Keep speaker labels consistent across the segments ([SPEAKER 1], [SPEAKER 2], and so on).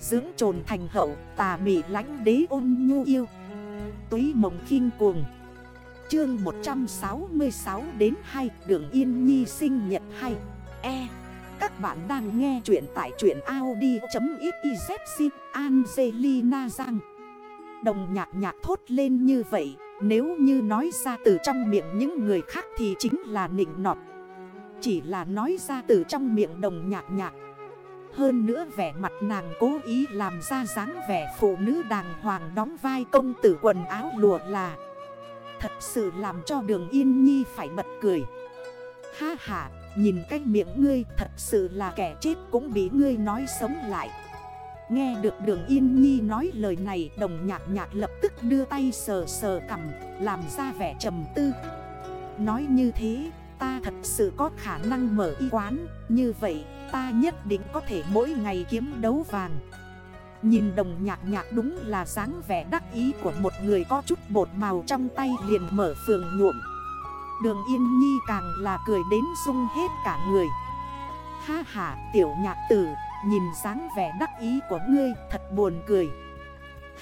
[SPEAKER 1] Dưỡng trồn thành hậu, tà mị lánh đế ôn nhu yêu. Túy mộng khinh cuồng. Chương 166 đến 2 Đường Yên Nhi sinh nhật 2 E. Các bạn đang nghe chuyện tại chuyện Audi.xyz Angelina Giang. Đồng nhạc nhạc thốt lên như vậy, Nếu như nói ra từ trong miệng những người khác thì chính là nịnh nọt. Chỉ là nói ra từ trong miệng đồng nhạc nhạc hơn nữa vẻ mặt nàng cố ý làm ra dáng vẻ phụ nữ đàng hoàng đóng vai công tử quần áo lụa là. Thật sự làm cho đường yên nhi phải bật cười. Ha ha, nhìn cái miệng ngươi thật sự là kẻ chết cũng bị ngươi nói sống lại. Nghe được đường yên nhi nói lời này đồng nhạc nhạc lập tức đưa tay sờ sờ cầm làm ra vẻ trầm tư. Nói như thế ta thật sự có khả năng mở y quán, Như vậy, ta nhất định có thể mỗi ngày kiếm đấu vàng. Nhìn đồng nhạc nhạc đúng là dáng vẻ đắc ý của một người có chút bột màu trong tay liền mở phường nhuộm. Đường Yên Nhi càng là cười đến sung hết cả người. Ha ha, tiểu nhạc tử, Nhìn dáng vẻ đắc ý của ngươi, thật buồn cười.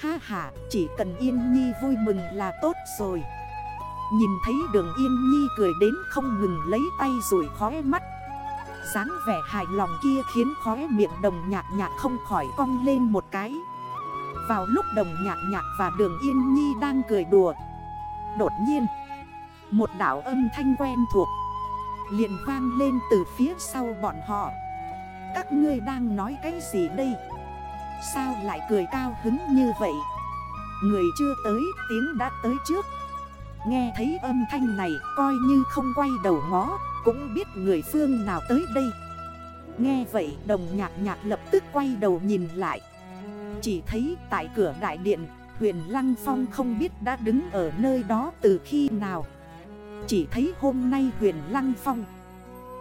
[SPEAKER 1] Ha ha, chỉ cần Yên Nhi vui mừng là tốt rồi. Nhìn thấy đường Yên Nhi cười đến không ngừng lấy tay rồi khóe mắt. dáng vẻ hài lòng kia khiến khóe miệng đồng nhạc nhạc không khỏi cong lên một cái. Vào lúc đồng nhạc nhạc và đường yên nhi đang cười đùa, Đột nhiên, Một đảo âm thanh quen thuộc liền vang lên từ phía sau bọn họ. Các ngươi đang nói cái gì đây? Sao lại cười cao hứng như vậy? Người chưa tới, tiếng đã tới trước. Nghe thấy âm thanh này, coi như không quay đầu ngó, cũng biết người phương nào tới đây. Nghe vậy, đồng nhạc nhạc lập tức quay đầu nhìn lại. Chỉ thấy tại cửa đại điện Huyền Lăng Phong không biết đã đứng ở nơi đó từ khi nào. Chỉ thấy hôm nay Huyền Lăng Phong,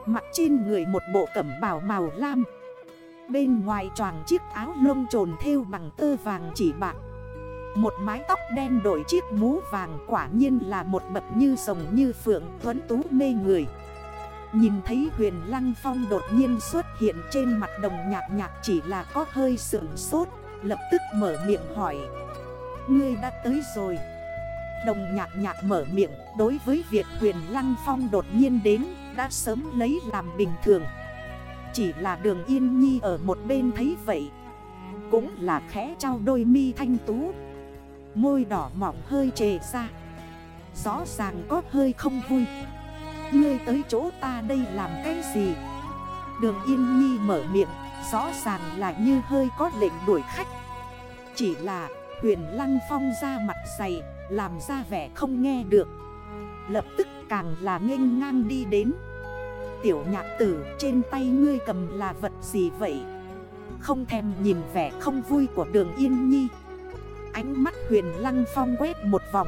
[SPEAKER 1] Mặc trên người một bộ cẩm bào màu lam. Bên ngoài choàng chiếc áo lông trồn theo bằng tơ vàng chỉ bạc. Một mái tóc đen đổi chiếc mũ vàng quả nhiên là một bậc như rồng như phượng tuấn tú mê người. Nhìn thấy huyền lăng phong đột nhiên xuất hiện trên mặt đồng nhạc nhạc chỉ là có hơi sưởng sốt, Lập tức mở miệng hỏi. Ngươi đã tới rồi. Đồng nhạc nhạc mở miệng, đối với việc huyền lăng phong đột nhiên đến, Đã sớm lấy làm bình thường. Chỉ là đường yên nhi ở một bên thấy vậy, Cũng là khẽ trao đôi mi thanh tú. Môi đỏ mỏng hơi trề ra. Rõ ràng có hơi không vui. Ngươi tới chỗ ta đây làm cái gì? Đường Yên Nhi mở miệng, Rõ ràng là như hơi có lệnh đuổi khách. Chỉ là huyền Lăng Phong ra mặt dày, Làm ra vẻ không nghe được. Lập tức càng là nghênh ngang đi đến. Tiểu nhạc tử trên tay ngươi cầm là vật gì vậy? Không thèm nhìn vẻ không vui của đường Yên Nhi. Ánh mắt huyền Lăng Phong quét một vòng.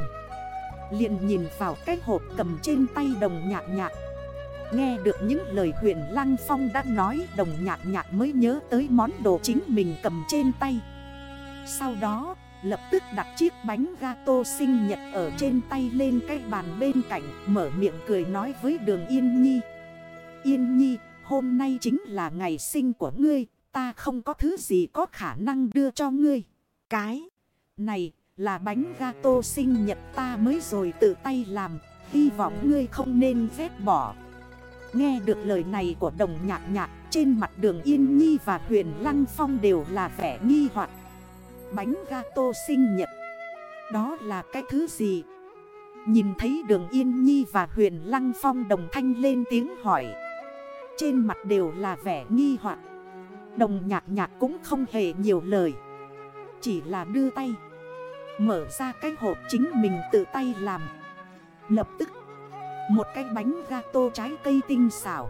[SPEAKER 1] Liền nhìn vào cái hộp cầm trên tay đồng nhạc nhạc. Nghe được những lời huyền Lăng Phong đã nói, Đồng nhạc nhạc mới nhớ tới món đồ chính mình cầm trên tay. Sau đó, lập tức đặt chiếc bánh gato sinh nhật ở trên tay lên cái bàn bên cạnh, Mở miệng cười nói với đường Yên Nhi. Yên Nhi, hôm nay chính là ngày sinh của ngươi, Ta không có thứ gì có khả năng đưa cho ngươi. Cái này là bánh gato sinh nhật ta mới rồi tự tay làm. Hy vọng ngươi không nên ghét bỏ. Nghe được lời này của đồng nhạc nhạc, Trên mặt đường Yên Nhi và huyền Lăng Phong đều là vẻ nghi hoặc. Bánh gato sinh nhật, Đó là cái thứ gì? Nhìn thấy đường Yên Nhi và huyền Lăng Phong đồng thanh lên tiếng hỏi. Trên mặt đều là vẻ nghi hoặc. Đồng nhạc nhạc cũng không hề nhiều lời, Chỉ là đưa tay. Mở ra cái hộp chính mình tự tay làm. Lập tức, Một cái bánh gato trái cây tinh xảo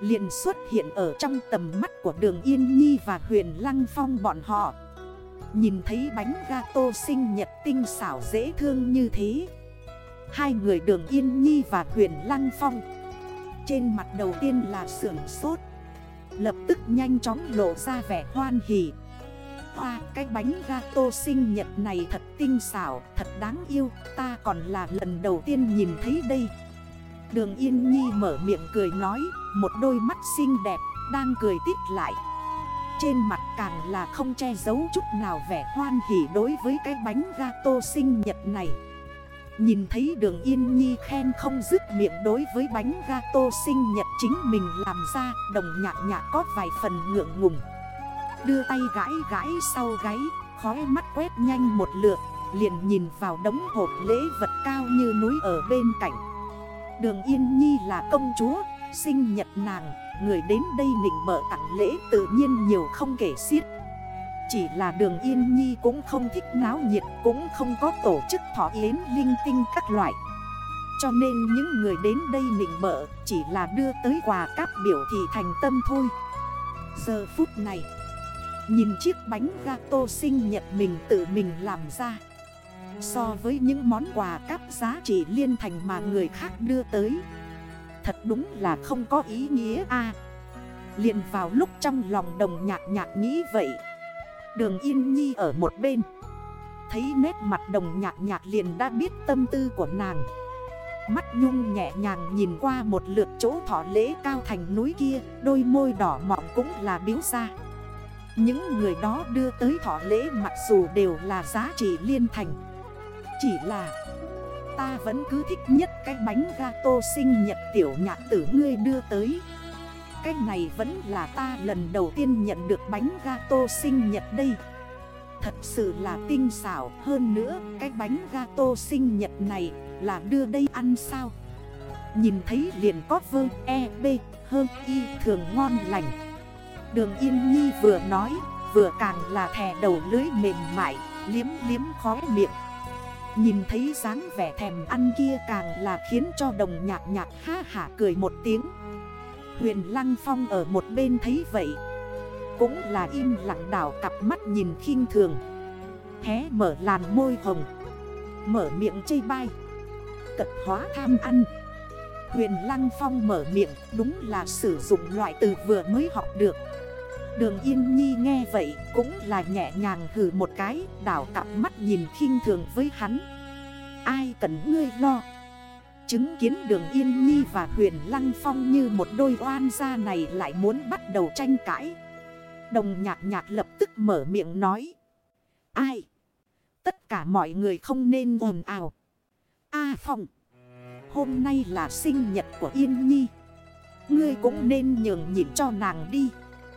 [SPEAKER 1] liền xuất hiện ở trong tầm mắt của đường Yên Nhi và huyền Lăng Phong bọn họ. Nhìn thấy bánh gato sinh nhật tinh xảo dễ thương như thế, Hai người đường Yên Nhi và huyền Lăng Phong Trên mặt đầu tiên là sưởng sốt, Lập tức nhanh chóng lộ ra vẻ hoan hỉ. Hoa cái bánh gato sinh nhật này thật tinh xảo, thật đáng yêu. Ta còn là lần đầu tiên nhìn thấy đây. Đường Yên Nhi mở miệng cười nói Một đôi mắt xinh đẹp đang cười tít lại. Trên mặt càng là không che giấu chút nào vẻ hoan hỉ đối với cái bánh gato sinh nhật này. Nhìn thấy đường Yên Nhi khen không dứt miệng đối với bánh gato sinh nhật chính mình làm ra Đồng nhạc nhạc có vài phần ngượng ngùng. Đưa tay gãi gãi sau gáy Khói mắt quét nhanh một lượt, Liền nhìn vào đống hộp lễ vật cao như núi ở bên cạnh. Đường Yên Nhi là công chúa, Sinh nhật nàng, Người đến đây nịnh bợ tặng lễ tự nhiên nhiều không kể xiết. Chỉ là đường Yên Nhi cũng không thích náo nhiệt, Cũng không có tổ chức thọ yến, linh tinh các loại. Cho nên những người đến đây nịnh bợ Chỉ là đưa tới quà cáp biểu thị thành tâm thôi. Giờ phút này Nhìn chiếc bánh gato sinh nhật mình tự mình làm ra. So với những món quà cáp giá trị liên thành mà người khác đưa tới. Thật đúng là không có ý nghĩa a. À, liền vào lúc trong lòng đồng nhạc nhạc nghĩ vậy. Đường Yên Nhi ở một bên. Thấy nét mặt đồng nhạc nhạc liền đã biết tâm tư của nàng. Mắt nhung nhẹ nhàng nhìn qua một lượt chỗ thọ lễ cao thành núi kia Đôi môi đỏ mọng cũng là biếu ra. Những người đó đưa tới thọ lễ mặc dù đều là giá trị liên thành. Chỉ là, Ta vẫn cứ thích nhất cái bánh gato sinh nhật tiểu nhạc tử ngươi đưa tới. Cái này vẫn là ta lần đầu tiên nhận được bánh gato sinh nhật đây. Thật sự là tinh xảo hơn nữa, Cái bánh gato sinh nhật này là đưa đây ăn sao? Nhìn thấy liền có vơ e b hơn y, thường ngon lành. Đường Yên Nhi vừa nói, vừa càng là thè đầu lưới mềm mại, Liếm liếm khóe miệng. Nhìn thấy dáng vẻ thèm ăn kia càng là khiến cho đồng nhạc nhạc ha hả cười một tiếng. Huyền Lăng Phong ở một bên thấy vậy, Cũng là im lặng đảo cặp mắt nhìn khinh thường. Hé mở làn môi hồng, Mở miệng chây bai. Cật hóa tham ăn. Huyền Lăng Phong mở miệng, đúng là sử dụng loại từ vừa mới học được. Đường Yên Nhi nghe vậy cũng là nhẹ nhàng hử một cái, Đảo cặp mắt nhìn khinh thường với hắn. Ai cần ngươi lo? Chứng kiến đường Yên Nhi và huyền Lăng Phong như một đôi oan gia này lại muốn bắt đầu tranh cãi. Đồng nhạc nhạc lập tức mở miệng nói, Ai? Tất cả mọi người không nên ồn ào. A Phong Hôm nay là sinh nhật của Yên Nhi. Ngươi cũng nên nhường nhịn cho nàng đi.